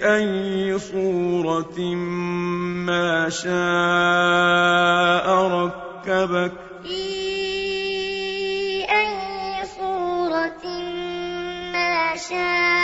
بأي صورة ما شاء ركبك. في أي صورة ما شاء